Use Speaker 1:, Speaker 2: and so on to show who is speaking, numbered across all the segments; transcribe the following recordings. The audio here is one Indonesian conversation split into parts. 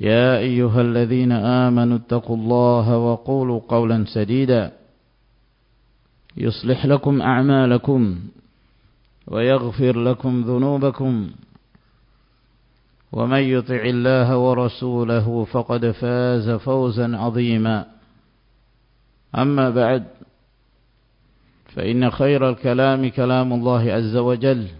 Speaker 1: يا أيها الذين آمنوا اتقوا الله وقولوا قولا سديدا. يصلح لكم أعمالكم ويغفر لكم ذنوبكم. ومن يطع الله ورسوله فقد فاز فوزا عظيما. أما بعد فإن خير الكلام كلام الله عز وجل.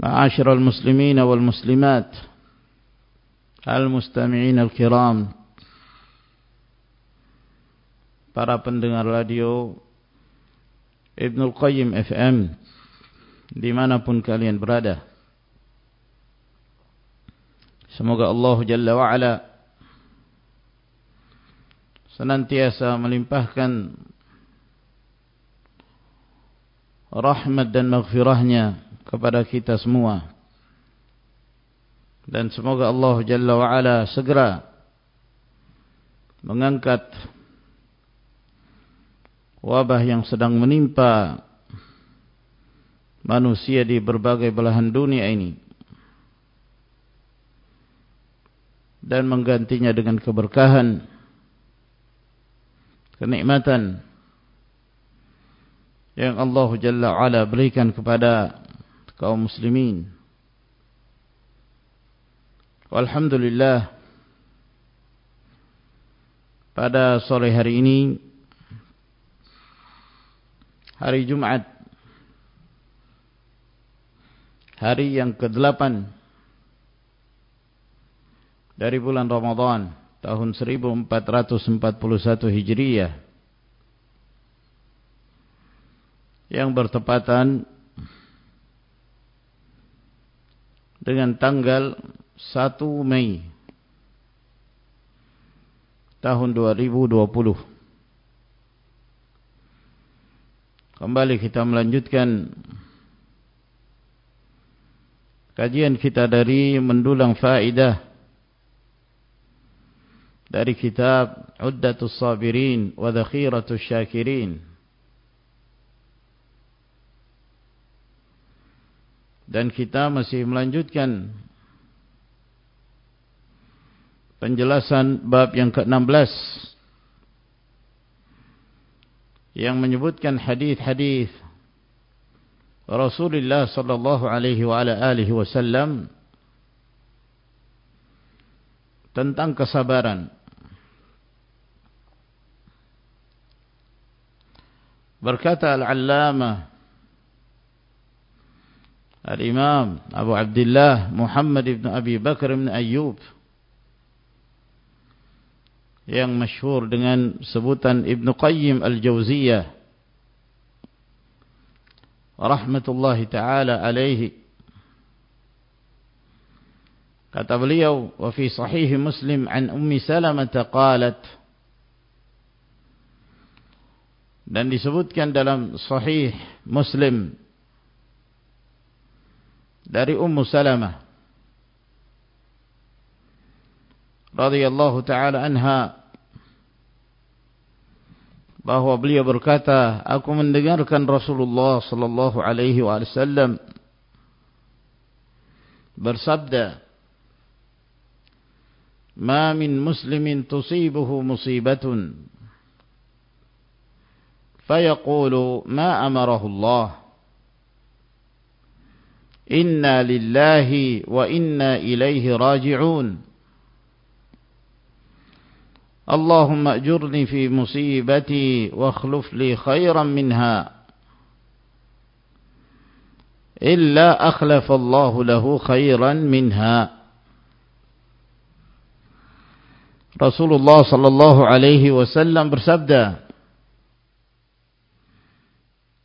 Speaker 1: معاشر المسلمين والمسلمات المستمعين الكرام para pendengar radio Ibnul Qayyim FM dimanapun kalian berada semoga Allah Jalla wa'ala senantiasa melimpahkan rahmat dan maghfirahnya kepada kita semua. Dan semoga Allah Jalla wa'ala segera mengangkat wabah yang sedang menimpa manusia di berbagai belahan dunia ini dan menggantinya dengan keberkahan kenikmatan yang Allah Jalla wa'ala berikan kepada kaum muslimin. Alhamdulillah pada sore hari ini hari Jumat hari yang ke-8 dari bulan Ramadan tahun 1441 Hijriyah yang bertepatan dengan tanggal 1 Mei tahun 2020 Kembali kita melanjutkan kajian kita dari mendulang faidah dari kitab Uddatus Sabirin wa Dhakhiratus Syakirin dan kita masih melanjutkan penjelasan bab yang ke-16 yang menyebutkan hadis-hadis Rasulullah sallallahu alaihi wa ala alihi wasallam tentang kesabaran. Berkata Al-Allamah Al-Imam Abu Abdullah Muhammad ibn Abi Bakar ibn Ayyub yang masyhur dengan sebutan Ibn Qayyim Al-Jauziyah rahmatullahi taala alaihi kata beliau wa fi sahih Muslim an Ummi Salamah qalat dan disebutkan dalam sahih Muslim dari Ummu Salamah radhiyallahu taala anha bahwa beliau berkata aku mendengarkan Rasulullah sallallahu alaihi wasallam bersabda ma min muslimin tusibuhu musibatun fayaqulu ma amarahu Allah Inna lillahi wa inna ilaihi raji'un. Allahumma ajurni fi musibati wa akhluf khairan minha. Illa akhlafa Allah lahu khairan minha. Rasulullah sallallahu bersabda,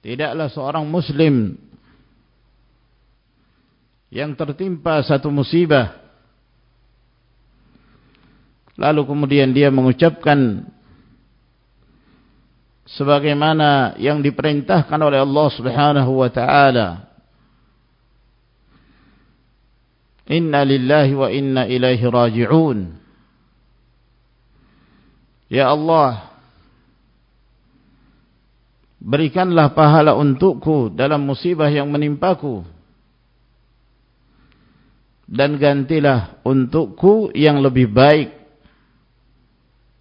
Speaker 1: Tidaklah seorang muslim yang tertimpa satu musibah. Lalu kemudian dia mengucapkan sebagaimana yang diperintahkan oleh Allah Subhanahu wa taala. Inna lillahi wa inna ilaihi raji'un. Ya Allah berikanlah pahala untukku dalam musibah yang menimpaku dan gantilah untukku yang lebih baik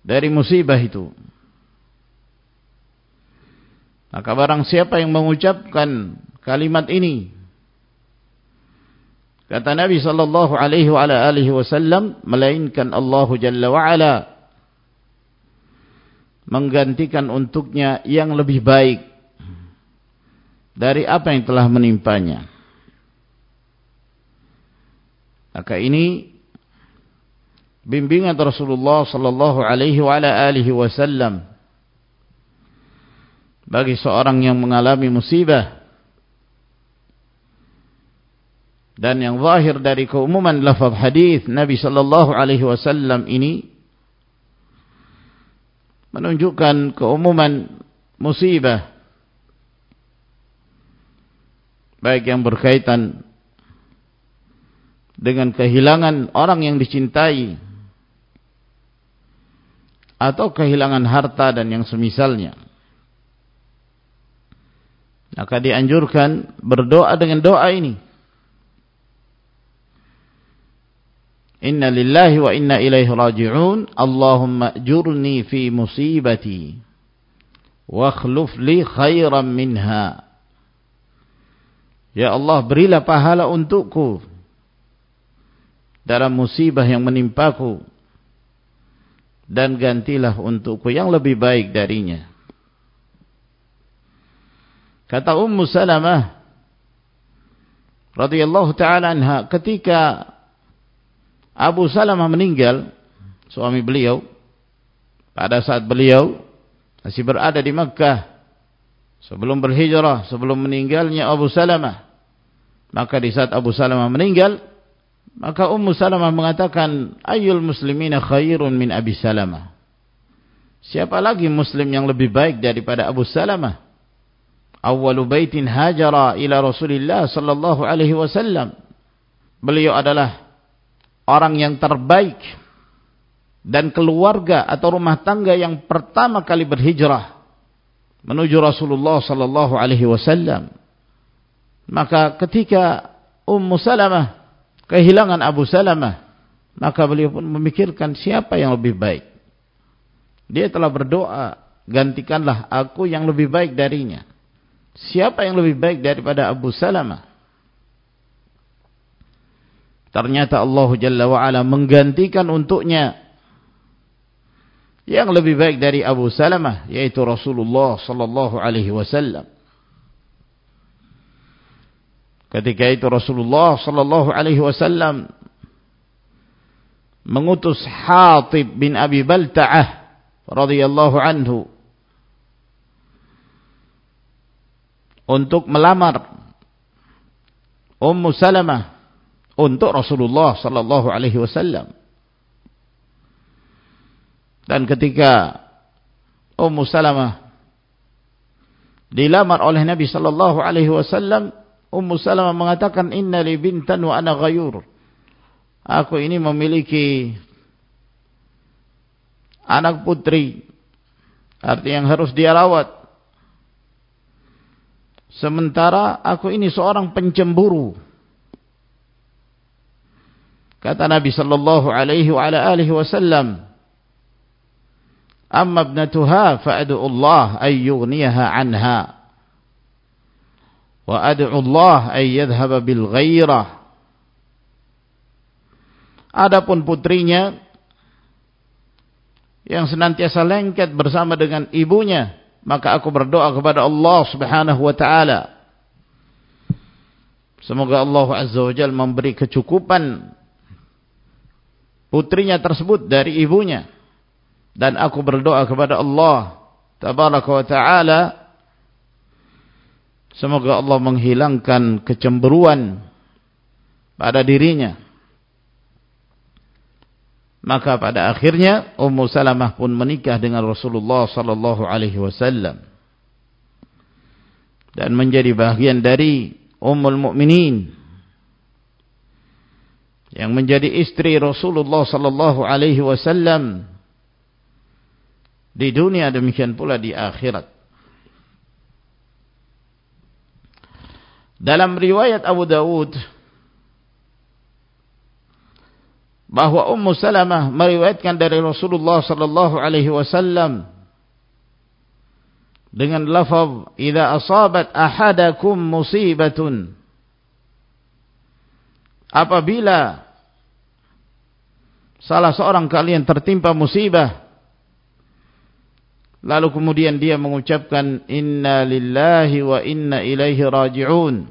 Speaker 1: dari musibah itu. Maka barang siapa yang mengucapkan kalimat ini kata Nabi sallallahu alaihi wa wasallam melainkan Allah jalla wa ala menggantikan untuknya yang lebih baik dari apa yang telah menimpanya. Maka ini bimbingan Rasulullah sallallahu alaihi wasallam bagi seorang yang mengalami musibah dan yang zahir dari keumuman lafaz hadis Nabi sallallahu alaihi wasallam ini menunjukkan keumuman musibah baik yang berkaitan dengan kehilangan orang yang dicintai atau kehilangan harta dan yang semisalnya. Maka dianjurkan berdoa dengan doa ini. Inna lillahi wa inna ilaihi raji'un. Allahumma jurni fi musibati. Wa khluf li khairan minha. Ya Allah berilah pahala untukku dalam musibah yang menimpaku dan gantilah untukku yang lebih baik darinya. Kata Ummu Salamah radhiyallahu taala anha ketika Abu Salamah meninggal suami beliau pada saat beliau masih berada di Makkah sebelum berhijrah sebelum meninggalnya Abu Salamah maka di saat Abu Salamah meninggal maka Ummu Salamah mengatakan, Ayul muslimina khairun min Abi Salamah. Siapa lagi muslim yang lebih baik daripada Abu Salamah? Awalu baitin hajara ila Rasulillah sallallahu alaihi wasallam. Beliau adalah orang yang terbaik dan keluarga atau rumah tangga yang pertama kali berhijrah menuju Rasulullah sallallahu alaihi wasallam. Maka ketika Ummu Salamah kehilangan Abu Salamah, maka beliau pun memikirkan siapa yang lebih baik. Dia telah berdoa, gantikanlah aku yang lebih baik darinya. Siapa yang lebih baik daripada Abu Salamah? Ternyata Allah Jalla wa'ala menggantikan untuknya yang lebih baik dari Abu Salamah yaitu Rasulullah sallallahu alaihi wasallam. Ketika itu Rasulullah sallallahu alaihi wasallam mengutus Hatib bin Abi Balta'ah radhiyallahu anhu untuk melamar Ummu Salamah untuk Rasulullah sallallahu alaihi wasallam. Dan ketika Ummu Salamah dilamar oleh Nabi sallallahu alaihi wasallam, Ummu Salamah mengatakan inna li bintan wa ana ghayur. Aku ini memiliki anak putri artinya yang harus dia rawat. Sementara aku ini seorang pencemburu. Kata Nabi sallallahu alaihi wa ala alihi wasallam, "Amma ibnatuha fa'ad'u Allah ay anha wa ad'u Allah ay bil ghairah." Adapun putrinya yang senantiasa lengket bersama dengan ibunya, maka aku berdoa kepada Allah Subhanahu wa taala Semoga Allah Azza wa Jalla memberi kecukupan putrinya tersebut dari ibunya dan aku berdoa kepada Allah tabaraka wa taala semoga Allah menghilangkan kecemburuan pada dirinya. Maka pada akhirnya Ummu Salamah pun menikah dengan Rasulullah sallallahu alaihi wasallam. Dan menjadi bagian dari Ummul Mukminin. Yang menjadi istri Rasulullah sallallahu alaihi wasallam. Di dunia demikian pula di akhirat. Dalam riwayat Abu Dawud bahwa Ummu Salamah meriwayatkan dari Rasulullah sallallahu alaihi wasallam dengan lafaz idza asabat ahadakum musibatun. Apabila salah seorang kalian tertimpa musibah lalu kemudian dia mengucapkan inna lillahi wa inna ilaihi raji'un.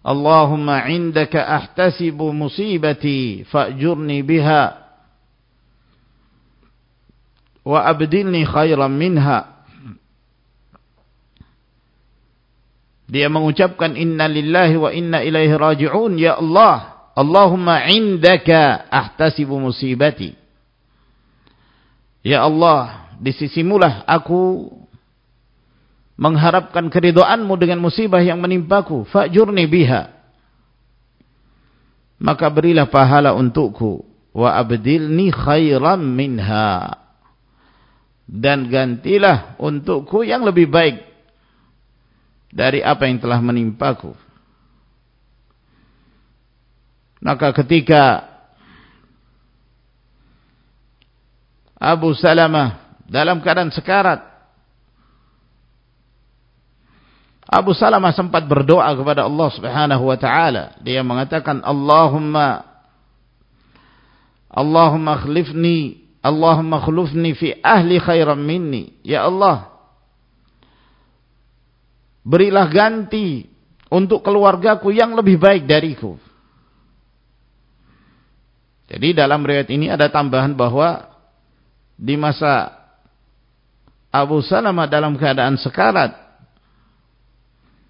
Speaker 1: Allahumma indaka ahtasibu musibati fa'jurni biha wa abdilni khairan minha. Dia mengucapkan inna lillahi wa inna ilaihi raji'un. Ya Allah Allahumma indaka ahtasibu musibati. Ya Allah, di sisimulah aku mengharapkan keridoanmu dengan musibah yang menimpaku. Fa'jurni biha. Maka berilah pahala untukku. Wa abdilni khairan minha. Dan gantilah untukku yang lebih baik dari apa yang telah menimpaku. Maka ketika Abu Salamah dalam keadaan sekarat Abu Salamah sempat berdoa kepada Allah Subhanahu wa taala. Dia mengatakan, "Allahumma Allahumma khlifni, Allahumma khlufni fi ahli khairan minni." Ya Allah, berilah ganti untuk keluargaku yang lebih baik dariku. Jadi dalam riwayat ini ada tambahan bahwa di masa Abu Salamah dalam keadaan sekarat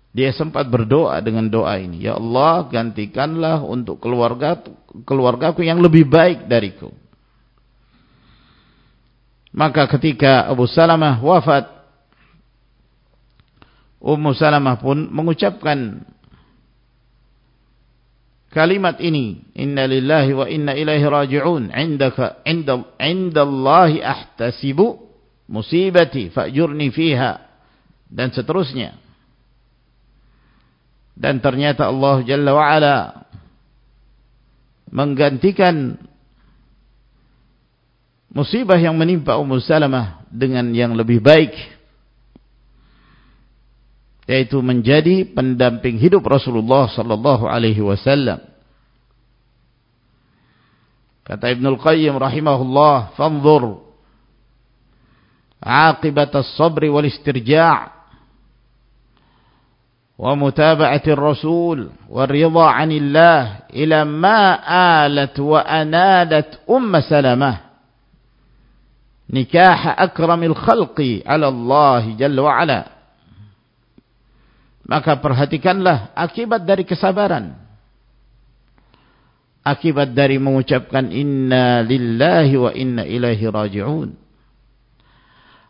Speaker 1: dia sempat berdoa dengan doa ini, ya Allah gantikanlah untuk keluarga keluargaku yang lebih baik dariku. Maka ketika Abu Salamah wafat, Ummu Salamah pun mengucapkan kalimat ini inna lillahi wa inna ilaihi raji'un indaka inda indallahi ahtasibu musibati fa'jurni fiha dan seterusnya. Dan ternyata Allah Jalla wa ala menggantikan musibah yang menimpa Ummu Salamah dengan yang lebih baik yaitu menjadi pendamping hidup Rasulullah sallallahu alaihi wasallam. Kata Ibnu Qayyim rahimahullah, "Fanzur aqibat as-sabr wal istirja'." ومتابعة الرسول والرضا عن الله إلى ما آلت وأنالت أم سلمة نكاح أكرم الخلق على الله جل وعلا maka perhatikanlah akibat dari kesabaran. Akibat dari mengucapkan inna lillahi wa inna ilaihi raji'un.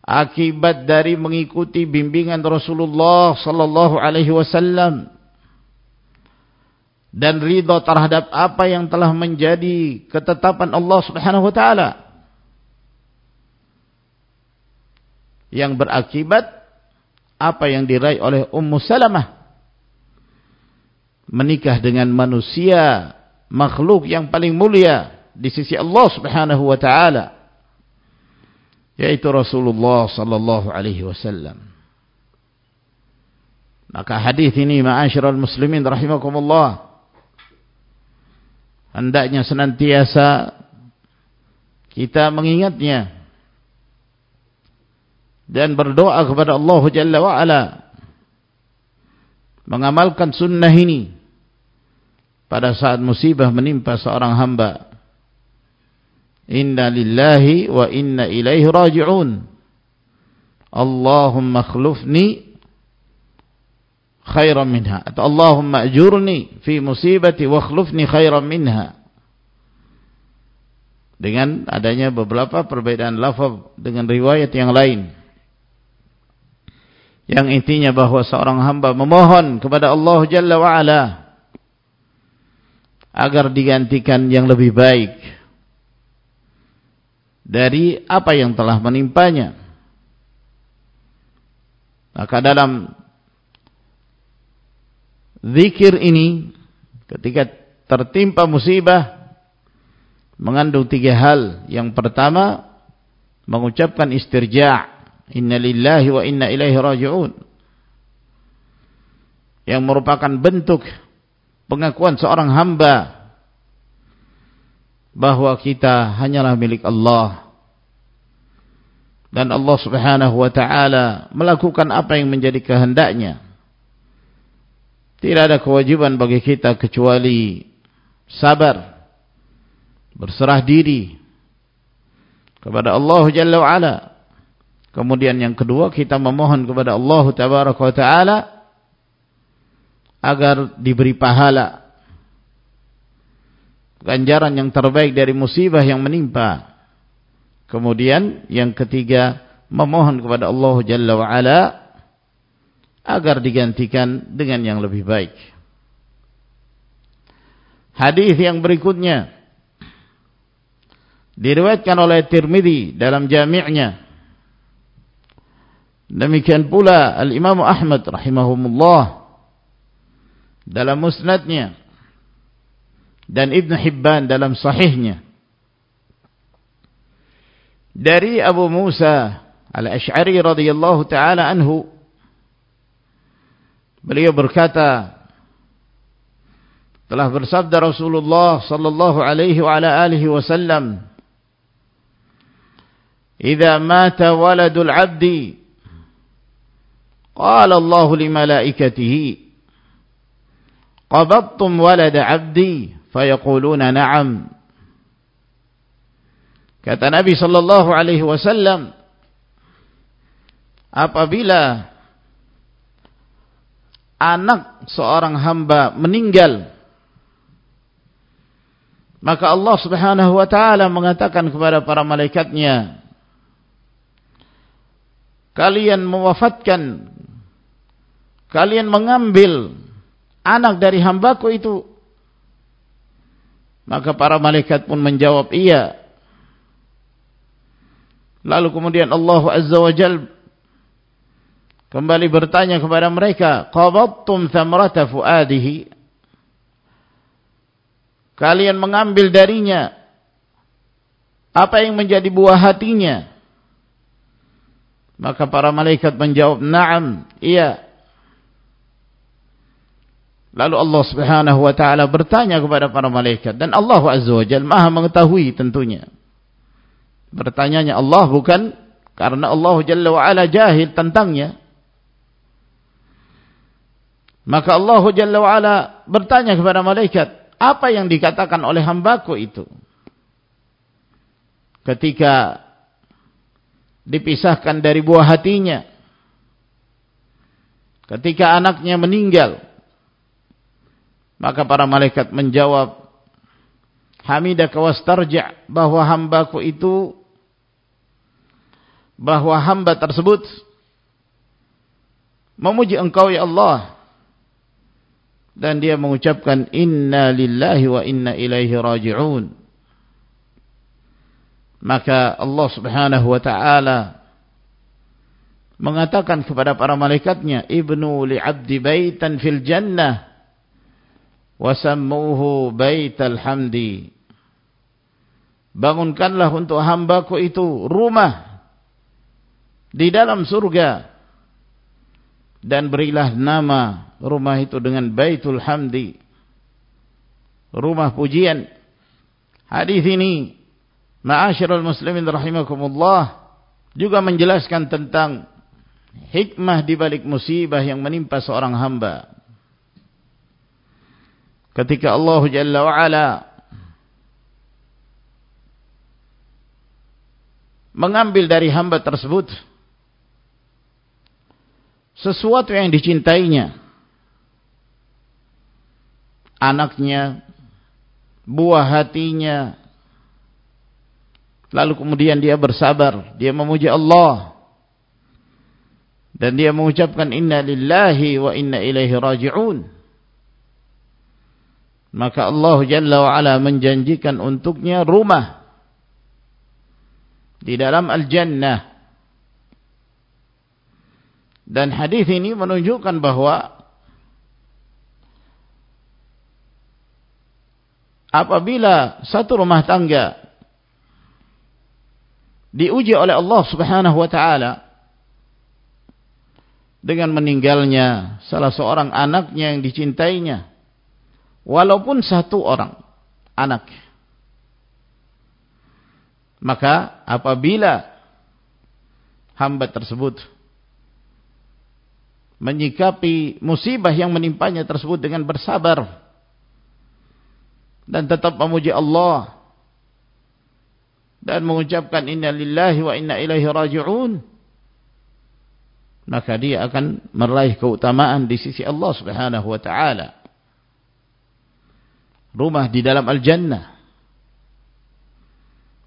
Speaker 1: Akibat dari mengikuti bimbingan Rasulullah sallallahu alaihi wasallam. Dan ridha terhadap apa yang telah menjadi ketetapan Allah Subhanahu wa taala. Yang berakibat apa yang diraih oleh Ummu Salamah menikah dengan manusia makhluk yang paling mulia di sisi Allah Subhanahu wa taala yaitu Rasulullah sallallahu alaihi wasallam. Maka hadis ini ma'asyiral muslimin rahimakumullah hendaknya senantiasa kita mengingatnya dan berdoa kepada Allah Jalla wa ala mengamalkan sunnah ini pada saat musibah menimpa seorang hamba Inna lillahi wa inna ilaihi raji'un. Allahumma khlufni khairan minha. Atau Allahumma ajurni fi musibati wa khlufni khairan minha. Dengan adanya beberapa perbedaan lafaz dengan riwayat yang lain. Yang intinya bahawa seorang hamba memohon kepada Allah Jalla wa'ala agar digantikan yang lebih baik dari apa yang telah menimpanya. Maka dalam zikir ini ketika tertimpa musibah mengandung tiga hal. Yang pertama mengucapkan istirja' inna lillahi wa inna ilaihi raji'un. Yang merupakan bentuk pengakuan seorang hamba bahwa kita hanyalah milik Allah. Dan Allah Subhanahu wa taala melakukan apa yang menjadi kehendaknya. Tidak ada kewajiban bagi kita kecuali sabar berserah diri kepada Allah Jalla wa ala kemudian yang kedua kita memohon kepada Allah Tabaraka taala agar diberi pahala ganjaran yang terbaik dari musibah yang menimpa. Kemudian yang ketiga memohon kepada Allah Jalla wa ala agar digantikan dengan yang lebih baik. Hadis yang berikutnya diriwayatkan oleh Tirmizi dalam jami'nya. Demikian pula Al-Imam Ahmad rahimahumullah dalam musnadnya dan Ibn Hibban dalam sahihnya dari Abu Musa al-Ash'ari radhiyallahu taala anhu beliau berkata telah bersabda Rasulullah sallallahu alaihi wa ala alihi wasallam "Idza mata waladul 'abdi Allah li malaikatihi qabadtum walada 'abdi fayaquluna na'am kata Nabi sallallahu alaihi wasallam apabila anak seorang hamba meninggal maka Allah Subhanahu wa taala mengatakan kepada para malaikatnya kalian mewafatkan kalian mengambil anak dari hambaku itu Maka para malaikat pun menjawab iya. Lalu kemudian Allah Azza wa Jal kembali bertanya kepada mereka, "Qabattum thamrata fuadihi?" Kalian mengambil darinya apa yang menjadi buah hatinya? Maka para malaikat menjawab, "Na'am, iya." Lalu Allah subhanahu wa ta'ala bertanya kepada para malaikat. Dan Allah azza wa jal maha mengetahui tentunya. Bertanyanya Allah bukan karena Allah jalla wa ala jahil tentangnya. Maka Allah Jalla wa'ala bertanya kepada malaikat, apa yang dikatakan oleh hambaku itu? Ketika dipisahkan dari buah hatinya. Ketika anaknya meninggal. Maka para malaikat menjawab, Hamidaka wastarja' bahwa hambaku itu bahwa hamba tersebut memuji engkau ya Allah. Dan dia mengucapkan inna lillahi wa inna ilaihi raji'un. Maka Allah subhanahu wa ta'ala mengatakan kepada para malaikatnya ibnu li'abdi baitan fil jannah wasammuhu baital hamdi. Bangunkanlah untuk hambaku itu rumah di dalam surga. Dan berilah nama rumah itu dengan Baitul Hamdi. Rumah pujian. Hadis ini ma'asyiral muslimin rahimakumullah juga menjelaskan tentang hikmah di balik musibah yang menimpa seorang hamba ketika Allah Jalla wa ala mengambil dari hamba tersebut sesuatu yang dicintainya. Anaknya buah hatinya. Lalu kemudian dia bersabar. Dia memuji Allah. Dan dia mengucapkan inna lillahi wa inna ilaihi raji'un maka Allah Jalla wa ala menjanjikan untuknya rumah di dalam al-jannah. Dan hadis ini menunjukkan bahwa apabila satu rumah tangga diuji oleh Allah Subhanahu wa taala dengan meninggalnya salah seorang anaknya yang dicintainya walaupun satu orang anak maka apabila hamba tersebut menyikapi musibah yang menimpanya tersebut dengan bersabar dan tetap memuji Allah dan mengucapkan inna lillahi wa inna ilaihi raji'un maka dia akan meraih keutamaan di sisi Allah Subhanahu wa taala rumah di dalam al-jannah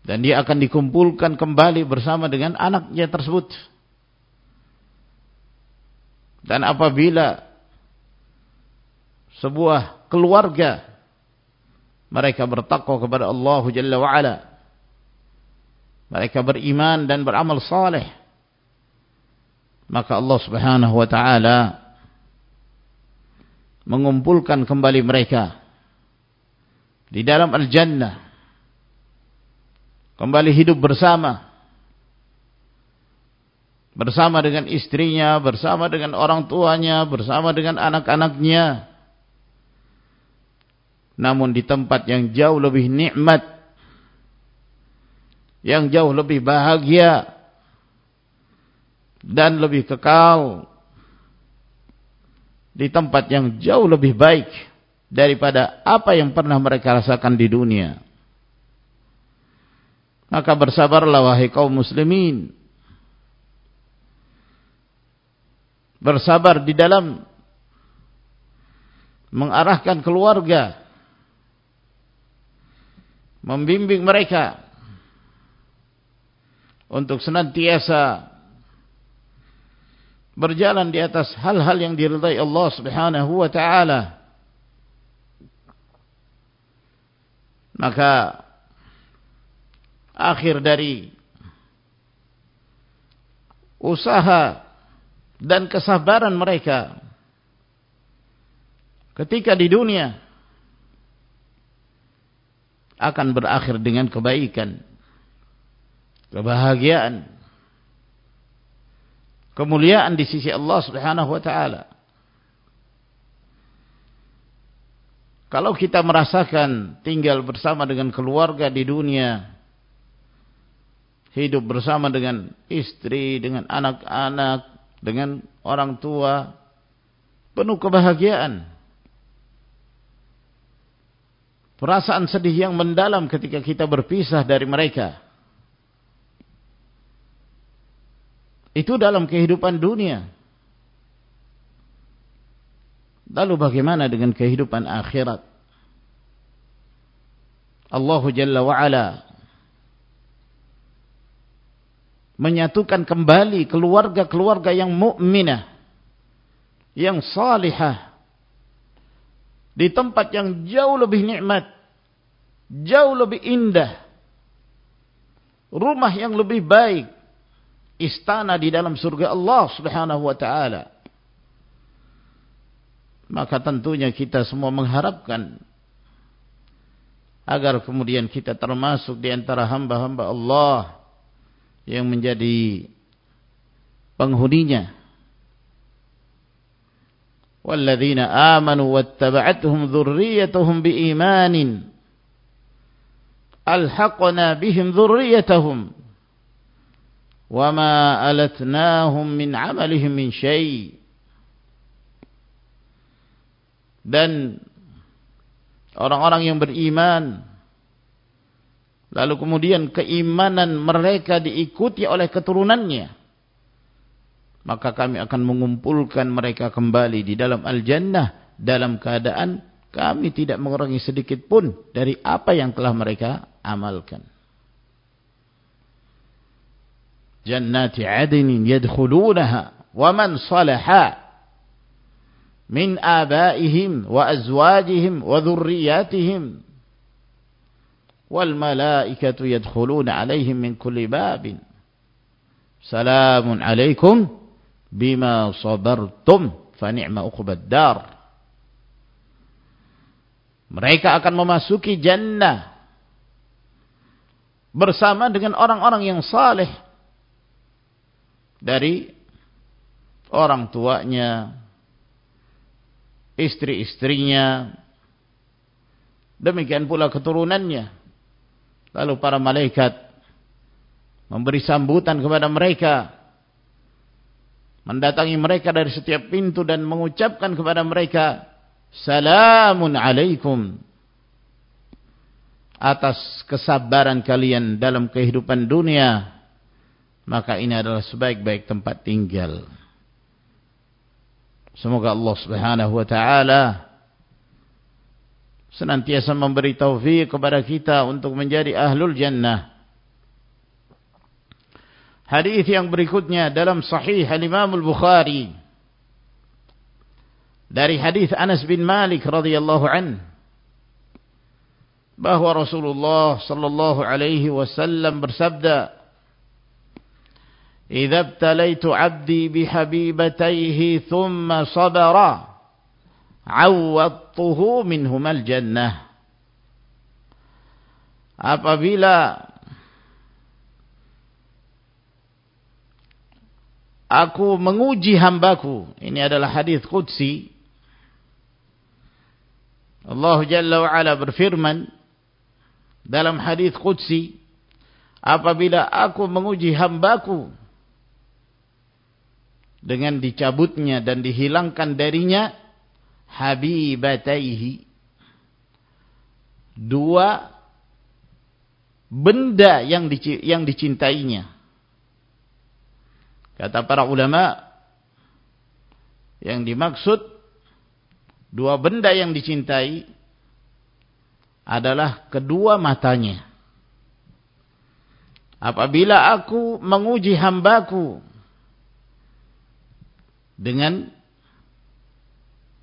Speaker 1: dan dia akan dikumpulkan kembali bersama dengan anaknya tersebut. Dan apabila sebuah keluarga mereka bertakwa kepada Allah Jalla wa Ala, mereka beriman dan beramal saleh, maka Allah Subhanahu wa taala mengumpulkan kembali mereka di dalam al-jannah. Kembali hidup bersama. Bersama dengan istrinya, bersama dengan orang tuanya, bersama dengan anak-anaknya. Namun di tempat yang jauh lebih nikmat, yang jauh lebih bahagia dan lebih kekal di tempat yang jauh lebih baik daripada apa yang pernah mereka rasakan di dunia. Maka bersabarlah wahai kaum muslimin. Bersabar di dalam mengarahkan keluarga. Membimbing mereka untuk senantiasa berjalan di atas hal-hal yang diridai Allah Subhanahu wa taala. Maka akhir dari usaha dan kesabaran mereka ketika di dunia akan berakhir dengan kebaikan, kebahagiaan, kemuliaan di sisi Allah Subhanahu wa taala. Kalau kita merasakan tinggal bersama dengan keluarga di dunia hidup bersama dengan istri, dengan anak-anak, dengan orang tua, penuh kebahagiaan. Perasaan sedih yang mendalam ketika kita berpisah dari mereka. Itu dalam kehidupan dunia. Lalu bagaimana dengan kehidupan akhirat? Allah Jalla wa'ala menyatukan kembali keluarga-keluarga yang mukminah, yang salihah di tempat yang jauh lebih nikmat, jauh lebih indah, rumah yang lebih baik, istana di dalam surga Allah Subhanahu wa taala Maka tentunya kita semua mengharapkan agar kemudian kita termasuk di antara hamba-hamba Allah yang menjadi penghuninya. والذين آمنوا واتبعتهم ذريتهم بإيمان ألحقنا بهم ذريتهم وما ألتناهم من عملهم من شيء dan orang-orang yang beriman lalu kemudian keimanan mereka diikuti oleh keturunannya maka kami akan mengumpulkan mereka kembali di dalam al-jannah. Dalam keadaan kami tidak mengurangi sedikit pun dari apa yang telah mereka amalkan. Jannati adnin yadkhulunaha wa man salaha min abaihim wa azwajihim wa dhurriyyatihim. Wal malaikatu yadkhuluna alaihim min kulli babin. Salamun alaikum bima sabartum fa ni'ma uqbad dar. Mereka akan memasuki jannah bersama dengan orang-orang yang saleh. Dari orang tuanya istri-istrinya, demikian pula keturunannya. Lalu para malaikat memberi sambutan kepada mereka, mendatangi mereka dari setiap pintu dan mengucapkan kepada mereka, Salamun alaikum atas kesabaran kalian dalam kehidupan dunia maka ini adalah sebaik-baik tempat tinggal. Semoga Allah Subhanahu wa taala senantiasa memberi taufik kepada kita untuk menjadi ahlul jannah. Hadis yang berikutnya dalam sahih Al-Imam Al-Bukhari dari hadis Anas bin Malik radhiyallahu an bahwa Rasulullah sallallahu alaihi wasallam bersabda إذا ابتليت عبدي بحبيبتيه ثم صبر عوضته منهما الجنة apabila aku menguji hambaku ini adalah hadis qudsi Allah Jalla wa Ala berfirman dalam hadis qudsi apabila aku menguji hambaku dengan dicabutnya dan dihilangkan darinya habibataihi. Dua benda yang yang dicintainya. Kata para ulama yang dimaksud dua benda yang dicintai adalah kedua matanya. Apabila aku menguji hambaku dengan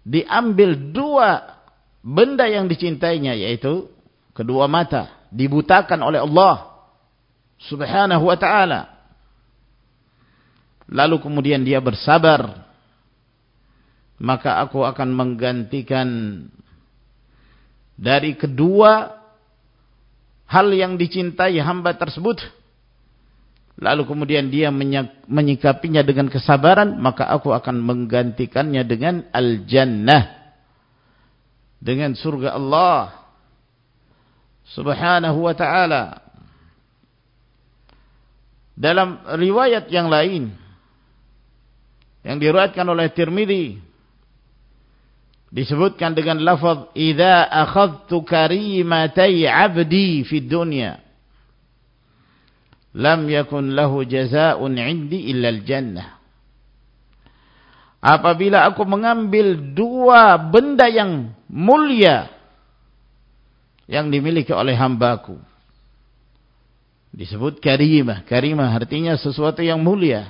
Speaker 1: diambil dua benda yang dicintainya yaitu kedua mata dibutakan oleh Allah subhanahu wa ta'ala. Lalu kemudian dia bersabar maka aku akan menggantikan dari kedua hal yang dicintai hamba tersebut lalu kemudian dia menyikapinya dengan kesabaran, maka aku akan menggantikannya dengan al-jannah. Dengan surga Allah subhanahu wa ta'ala. Dalam riwayat yang lain, yang diriwayatkan oleh Tirmidzi disebutkan dengan lafaz idza akhadtu karimatai 'abdi fi dunya lam yakun lahu jazaa'un 'indi illa al-jannah apabila aku mengambil dua benda yang mulia yang dimiliki oleh hambaku. Disebut karimah. Karimah artinya sesuatu yang mulia.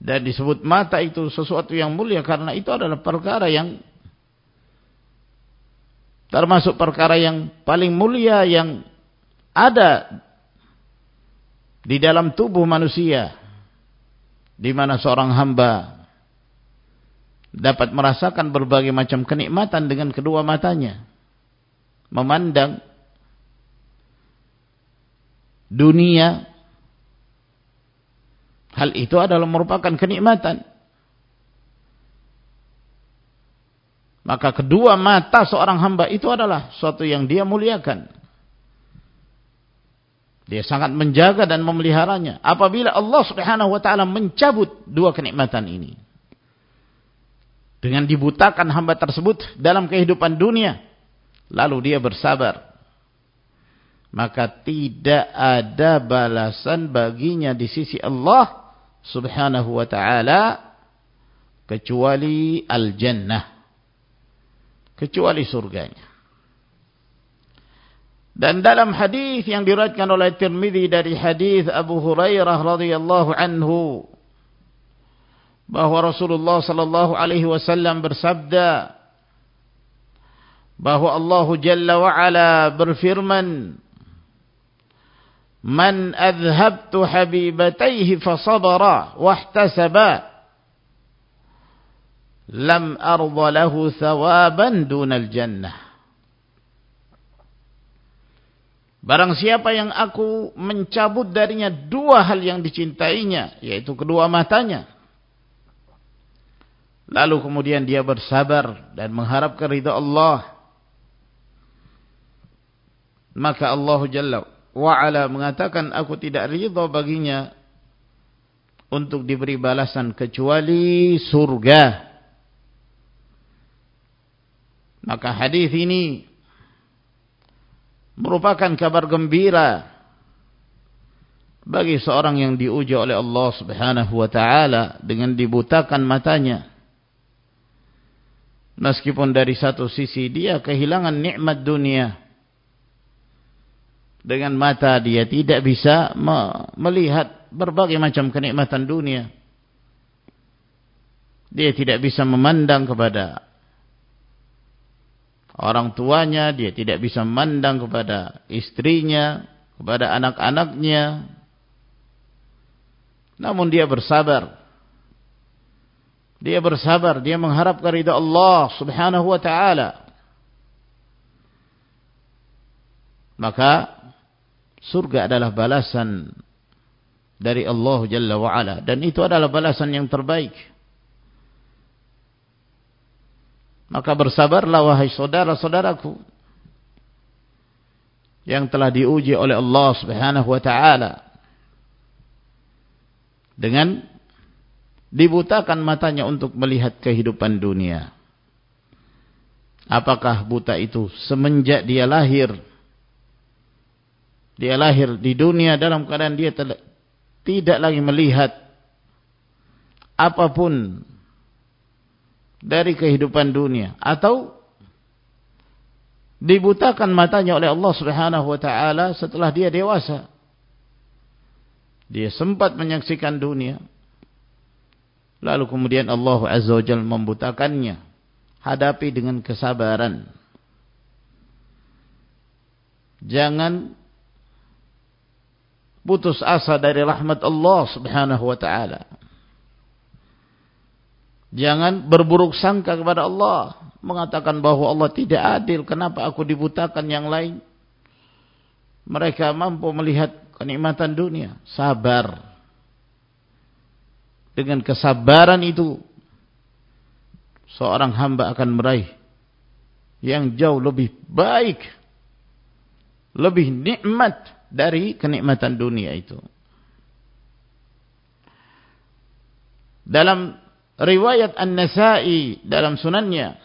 Speaker 1: Dan disebut mata itu sesuatu yang mulia karena itu adalah perkara yang termasuk perkara yang paling mulia yang ada di dalam tubuh manusia di mana seorang hamba dapat merasakan berbagai macam kenikmatan dengan kedua matanya memandang dunia. Hal itu adalah merupakan kenikmatan maka kedua mata seorang hamba itu adalah suatu yang dia muliakan dia sangat menjaga dan memeliharanya. Apabila Allah subhanahu wa ta'ala mencabut dua kenikmatan ini. Dengan dibutakan hamba tersebut dalam kehidupan dunia. Lalu dia bersabar. Maka tidak ada balasan baginya di sisi Allah subhanahu wa ta'ala. Kecuali al-jannah. Kecuali surganya. Dan dalam hadis yang diriwayatkan oleh Tirmizi dari hadis Abu Hurairah radhiyallahu anhu bahwa Rasulullah sallallahu alaihi wasallam bersabda bahwa Allah Jalla wa Ala berfirman Man adhabtu habibatayhi fasabara wahtasaba lam arda lahu thawaban dunal jannah Barang siapa yang aku mencabut darinya dua hal yang dicintainya, yaitu kedua matanya. Lalu kemudian dia bersabar dan mengharapkan ridha Allah. Maka Allah Jalla wa'ala mengatakan aku tidak ridha baginya untuk diberi balasan kecuali surga. Maka hadis ini merupakan kabar gembira bagi seorang yang diuji oleh Allah Subhanahu wa taala dengan dibutakan matanya. Meskipun dari satu sisi dia kehilangan nikmat dunia. Dengan mata dia tidak bisa melihat berbagai macam kenikmatan dunia. Dia tidak bisa memandang kepada orang tuanya, dia tidak bisa memandang kepada istrinya, kepada anak-anaknya. Namun dia bersabar. Dia bersabar, dia mengharapkan ridha Allah Subhanahu wa taala. Maka surga adalah balasan dari Allah Jalla wa ala dan itu adalah balasan yang terbaik. Maka bersabarlah wahai saudara-saudaraku yang telah diuji oleh Allah Subhanahu wa taala dengan dibutakan matanya untuk melihat kehidupan dunia. Apakah buta itu semenjak dia lahir? Dia lahir di dunia dalam keadaan dia tidak lagi melihat apa pun dari kehidupan dunia atau dibutakan matanya oleh Allah Subhanahu wa taala setelah dia dewasa. Dia sempat menyaksikan dunia. Lalu kemudian Allah Azza wa Jalla membutakannya. Hadapi dengan kesabaran. Jangan putus asa dari rahmat Allah Subhanahu wa taala. Jangan berburuk sangka kepada Allah. Mengatakan bahwa Allah tidak adil. Kenapa aku dibutakan yang lain? Mereka mampu melihat kenikmatan dunia. Sabar. Dengan kesabaran itu. Seorang hamba akan meraih. Yang jauh lebih baik. Lebih nikmat dari kenikmatan dunia itu. Dalam riwayat An-Nasa'i dalam sunannya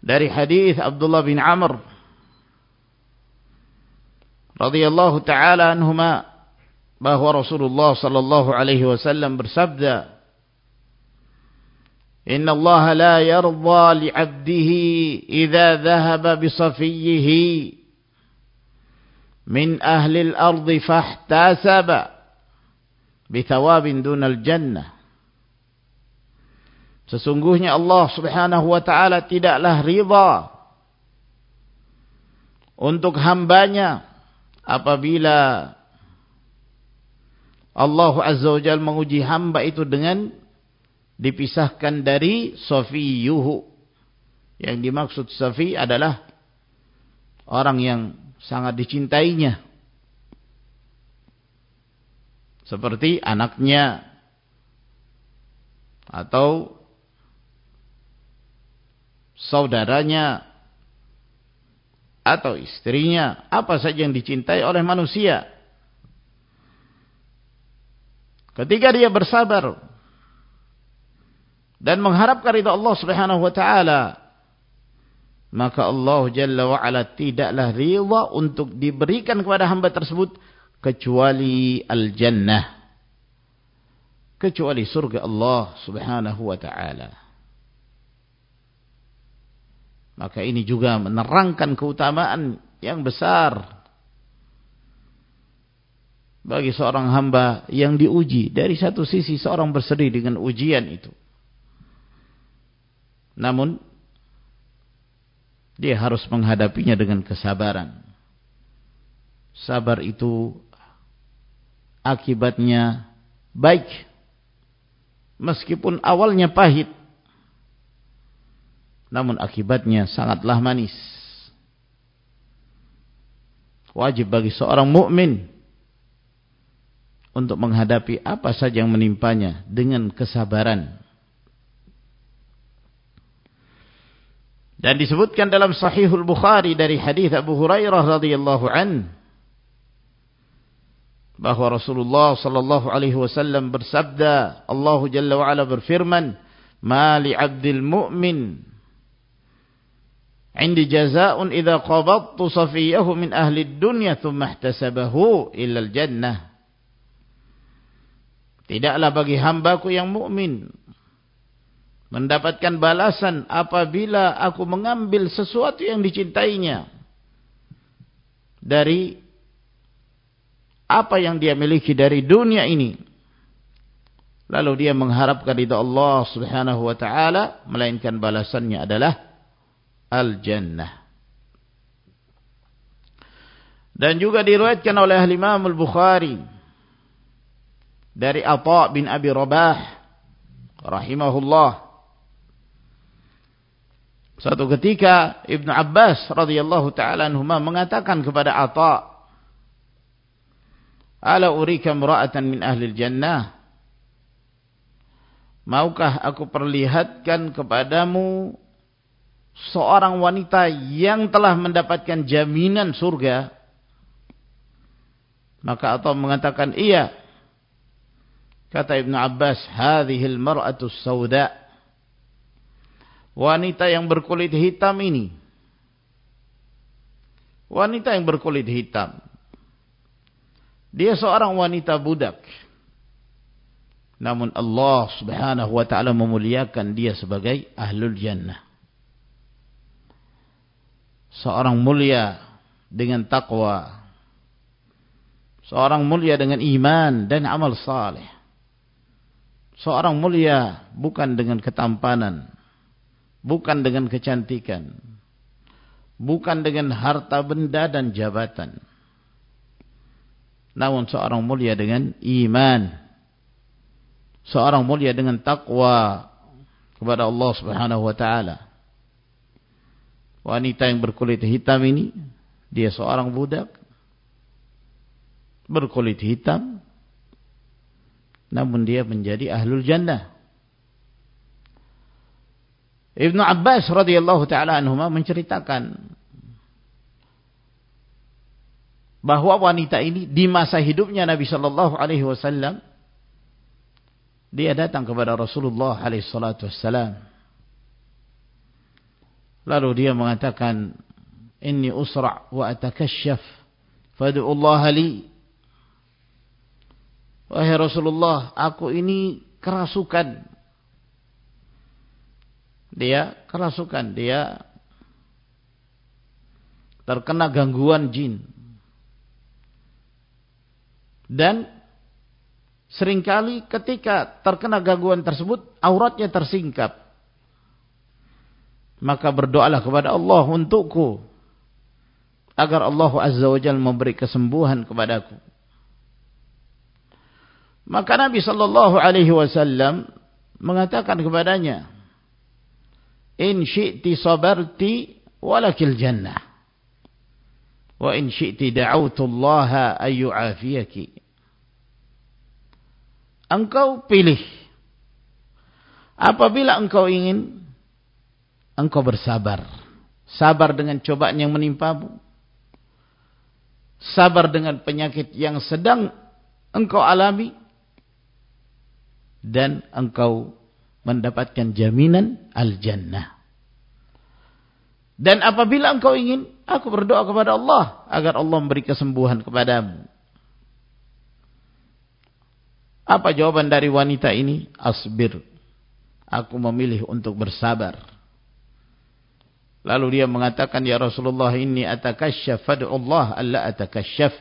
Speaker 1: dari hadis Abdullah bin Amr radhiyallahu taala anhuma bahwa Rasulullah sallallahu alaihi wasallam bersabda Inna Allah la yarda li 'abdihi idza dhahaba bi safiyhi min ahli al-ard fahtasaba bi thawabin dunal jannah Sesungguhnya Allah subhanahu wa ta'ala tidaklah ridha untuk hambanya apabila Allah azza wa jalla menguji hamba itu dengan dipisahkan dari safiyuhu. Yang dimaksud safi adalah orang yang sangat dicintainya. Seperti anaknya atau saudaranya atau istrinya, apa saja yang dicintai oleh manusia. Ketika dia bersabar dan mengharapkan ridha Allah Subhanahu wa taala, maka Allah Jalla wa ala tidaklah ridha untuk diberikan kepada hamba tersebut kecuali al-jannah. Kecuali surga Allah Subhanahu wa taala. Maka ini juga menerangkan keutamaan yang besar bagi seorang hamba yang diuji. Dari satu sisi seorang bersedih dengan ujian itu. Namun dia harus menghadapinya dengan kesabaran. Sabar itu akibatnya baik. Meskipun awalnya pahit namun akibatnya sangatlah manis. Wajib bagi seorang mukmin untuk menghadapi apa saja yang menimpanya dengan kesabaran. Dan disebutkan dalam Sahihul Bukhari dari hadis Abu Hurairah radhiyallahu an bahwa Rasulullah sallallahu alaihi wasallam bersabda, Allah Jalla wa ala berfirman, "Ma li 'abdil mu'min Indi jazaa'un idza qabattu safiyahu min ahli dunya thumma ihtasabahu illal jannah. Tidaklah bagi hambaku yang mukmin mendapatkan balasan apabila aku mengambil sesuatu yang dicintainya dari apa yang dia miliki dari dunia ini lalu dia mengharapkan ridha Allah Subhanahu wa taala melainkan balasannya adalah al-jannah. Dan juga diriwayatkan oleh Imam Al-Bukhari dari Atha bin Abi Rabah rahimahullah. Suatu ketika Ibnu Abbas radhiyallahu taala anhuma mengatakan kepada Atha, "Ala urika imra'atan min ahli al-jannah?" Maukah aku perlihatkan kepadamu seorang wanita yang telah mendapatkan jaminan surga maka atau mengatakan iya kata Ibnu Abbas hadhil mar'atu sauda. Wanita yang berkulit hitam ini. Wanita yang berkulit hitam. Dia seorang wanita budak. Namun Allah Subhanahu wa taala memuliakan dia sebagai ahlul jannah seorang mulia dengan takwa, seorang mulia dengan iman dan amal saleh, seorang mulia bukan dengan ketampanan, bukan dengan kecantikan, bukan dengan harta benda dan jabatan, namun seorang mulia dengan iman, seorang mulia dengan takwa kepada Allah Subhanahu wa taala wanita yang berkulit hitam ini dia seorang budak. Berkulit hitam. Namun dia menjadi ahlul jannah. Ibnu Abbas radhiyallahu taala anhuma menceritakan bahwa wanita ini di masa hidupnya Nabi sallallahu alaihi wasallam dia datang kepada Rasulullah alaihi salatu wassalam lalu dia mengatakan inni usra' wa atakashaf fad'u Allah li wahai Rasulullah aku ini kerasukan dia kerasukan dia terkena gangguan jin. Dan sering kali ketika terkena gangguan tersebut, auratnya tersingkap. Maka berdoalah kepada Allah untukku. Agar Allah Azza wa Jal memberi kesembuhan kepadaku. Maka Nabi Sallallahu Alaihi Wasallam mengatakan kepadanya, In syi'ti sabarti walakil jannah wa in syi'ti da'awtu Allah ayyu'afiyaki engkau pilih apabila engkau ingin engkau bersabar sabar dengan cobaan yang menimpamu sabar dengan penyakit yang sedang engkau alami dan engkau mendapatkan jaminan al-jannah dan apabila engkau ingin, aku berdoa kepada Allah agar Allah memberi kesembuhan kepadamu. Apa jawaban dari wanita ini? Asbir. Aku memilih untuk bersabar. Lalu dia mengatakan, Ya Rasulullah, ini atakasyaf, Allah alla atakasyaf.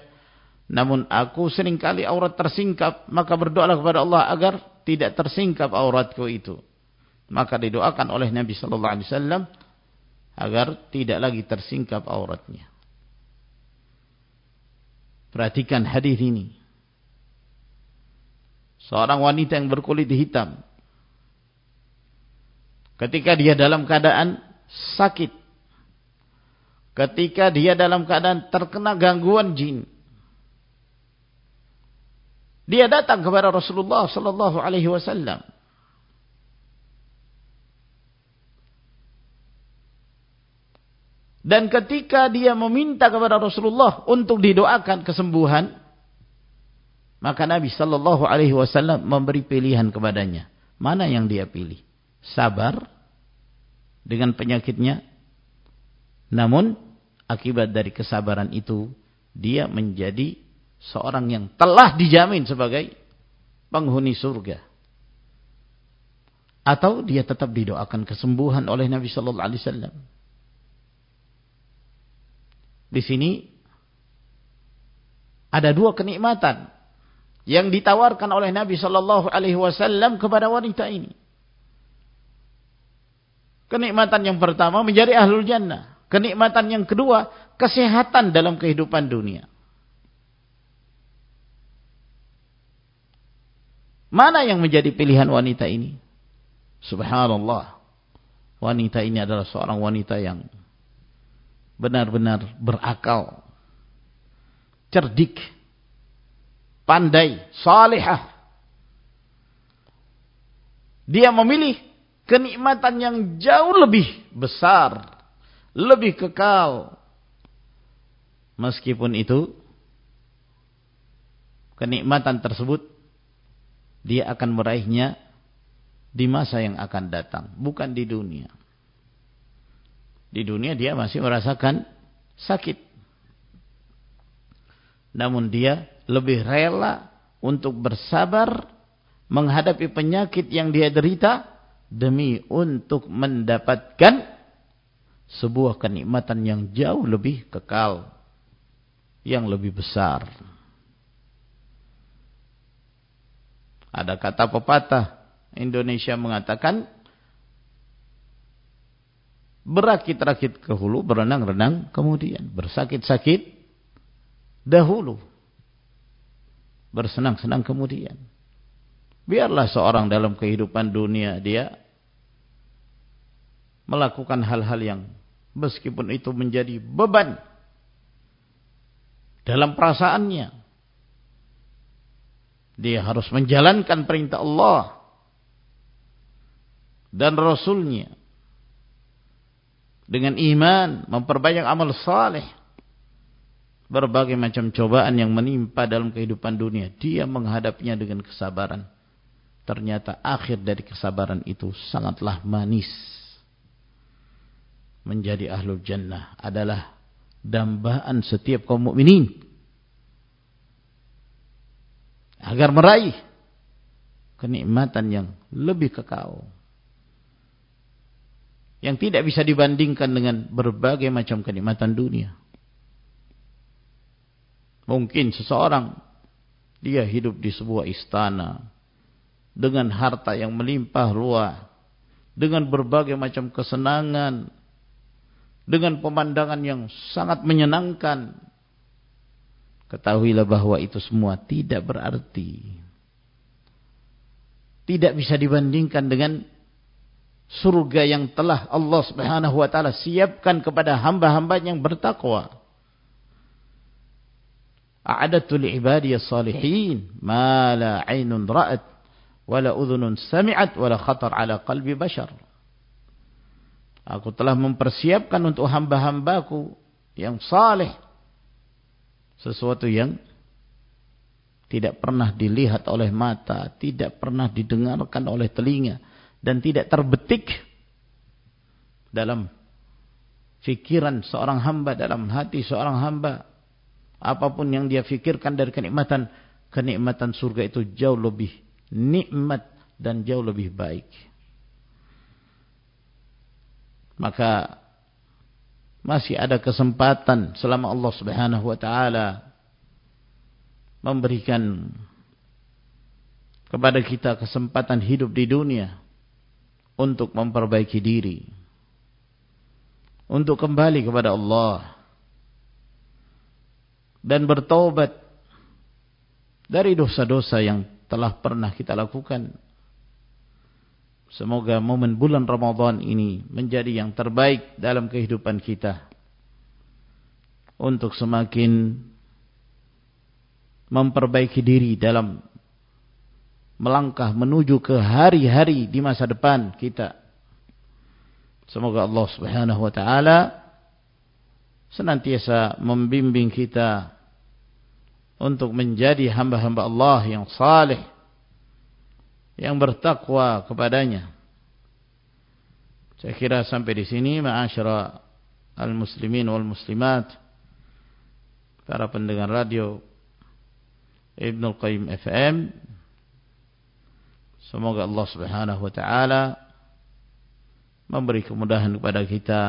Speaker 1: Namun aku sering kali aurat tersingkap, maka berdoalah kepada Allah agar tidak tersingkap auratku itu. Maka didoakan oleh Nabi sallallahu alaihi wasallam agar tidak lagi tersingkap auratnya. Perhatikan hadis ini. Seorang wanita yang berkulit hitam. Ketika dia dalam keadaan sakit. Ketika dia dalam keadaan terkena gangguan jin. Dia datang kepada Rasulullah sallallahu alaihi wasallam. Dan ketika dia meminta kepada Rasulullah untuk didoakan kesembuhan, maka Nabi sallallahu alaihi wasallam memberi pilihan kepadanya. Mana yang dia pilih? Sabar dengan penyakitnya. Namun akibat dari kesabaran itu dia menjadi seorang yang telah dijamin sebagai penghuni surga. Atau dia tetap didoakan kesembuhan oleh Nabi sallallahu alaihi wasallam. Di sini ada dua kenikmatan yang ditawarkan oleh Nabi Shallallahu Alaihi Wasallam kepada wanita ini. Kenikmatan yang pertama menjadi ahlul jannah. Kenikmatan yang kedua kesehatan dalam kehidupan dunia. Mana yang menjadi pilihan wanita ini? Subhanallah. Wanita ini adalah seorang wanita yang benar-benar berakal, cerdik, pandai, salihah. Dia memilih kenikmatan yang jauh lebih besar, lebih kekal. Meskipun itu, kenikmatan tersebut, dia akan meraihnya di masa yang akan datang, bukan di dunia. Di dunia dia masih merasakan sakit. Namun dia lebih rela untuk bersabar menghadapi penyakit yang dia derita demi untuk mendapatkan sebuah kenikmatan yang jauh lebih kekal, yang lebih besar. Ada kata pepatah Indonesia mengatakan Berakit-rakit ke hulu, berenang-renang kemudian. Bersakit-sakit dahulu. Bersenang-senang kemudian. Biarlah seorang dalam kehidupan dunia dia melakukan hal-hal yang meskipun itu menjadi beban dalam perasaannya. Dia harus menjalankan perintah Allah dan Rasulnya dengan iman, memperbanyak amal saleh. Berbagai macam cobaan yang menimpa dalam kehidupan dunia, dia menghadapinya dengan kesabaran. Ternyata akhir dari kesabaran itu sangatlah manis. Menjadi ahlul jannah adalah dambaan setiap kaum mukminin agar meraih kenikmatan yang lebih kekal yang tidak bisa dibandingkan dengan berbagai macam kenikmatan dunia. Mungkin seseorang dia hidup di sebuah istana dengan harta yang melimpah ruah, dengan berbagai macam kesenangan, dengan pemandangan yang sangat menyenangkan. Ketahuilah bahwa itu semua tidak berarti. Tidak bisa dibandingkan dengan surga yang telah Allah Subhanahu wa taala siapkan kepada hamba-hamba yang bertakwa. A'adatu li'ibadiyas salihin ma la 'ainun ra'at wa la udhunun sami'at wa la khatar 'ala qalbi bashar. Aku telah mempersiapkan untuk hamba-hambaku yang saleh sesuatu yang tidak pernah dilihat oleh mata, tidak pernah didengarkan oleh telinga, dan tidak terbetik dalam fikiran seorang hamba dalam hati seorang hamba apa pun yang dia fikirkan dari kenikmatan kenikmatan surga itu jauh lebih nikmat dan jauh lebih baik. Maka masih ada kesempatan selama Allah Subhanahu wa taala memberikan kepada kita kesempatan hidup di dunia untuk memperbaiki diri untuk kembali kepada Allah dan bertaubat dari dosa-dosa yang telah pernah kita lakukan semoga momen bulan Ramadan ini menjadi yang terbaik dalam kehidupan kita untuk semakin memperbaiki diri dalam melangkah menuju ke hari-hari di masa depan kita. Semoga Allah Subhanahu wa taala senantiasa membimbing kita untuk menjadi hamba-hamba Allah yang saleh yang bertakwa kepadanya. Saya kira sampai di sini ma'asyara al-muslimin wal muslimat para pendengar radio Ibnu Qayyim FM Semoga Allah Subhanahu wa taala memberi kemudahan kepada kita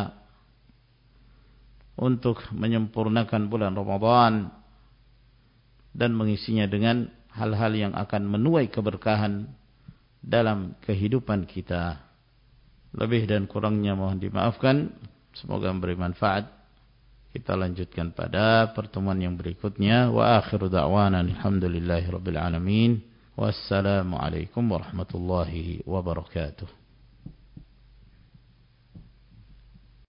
Speaker 1: untuk menyempurnakan bulan Ramadan dan mengisinya dengan hal-hal yang akan menuai keberkahan dalam kehidupan kita. Lebih dan kurangnya mohon dimaafkan. Semoga memberi manfaat. Kita lanjutkan pada pertemuan yang berikutnya. Wa akhiru da'wana alhamdulillahi rabbil alamin. Wassalamualaikum warahmatullahi wabarakatuh.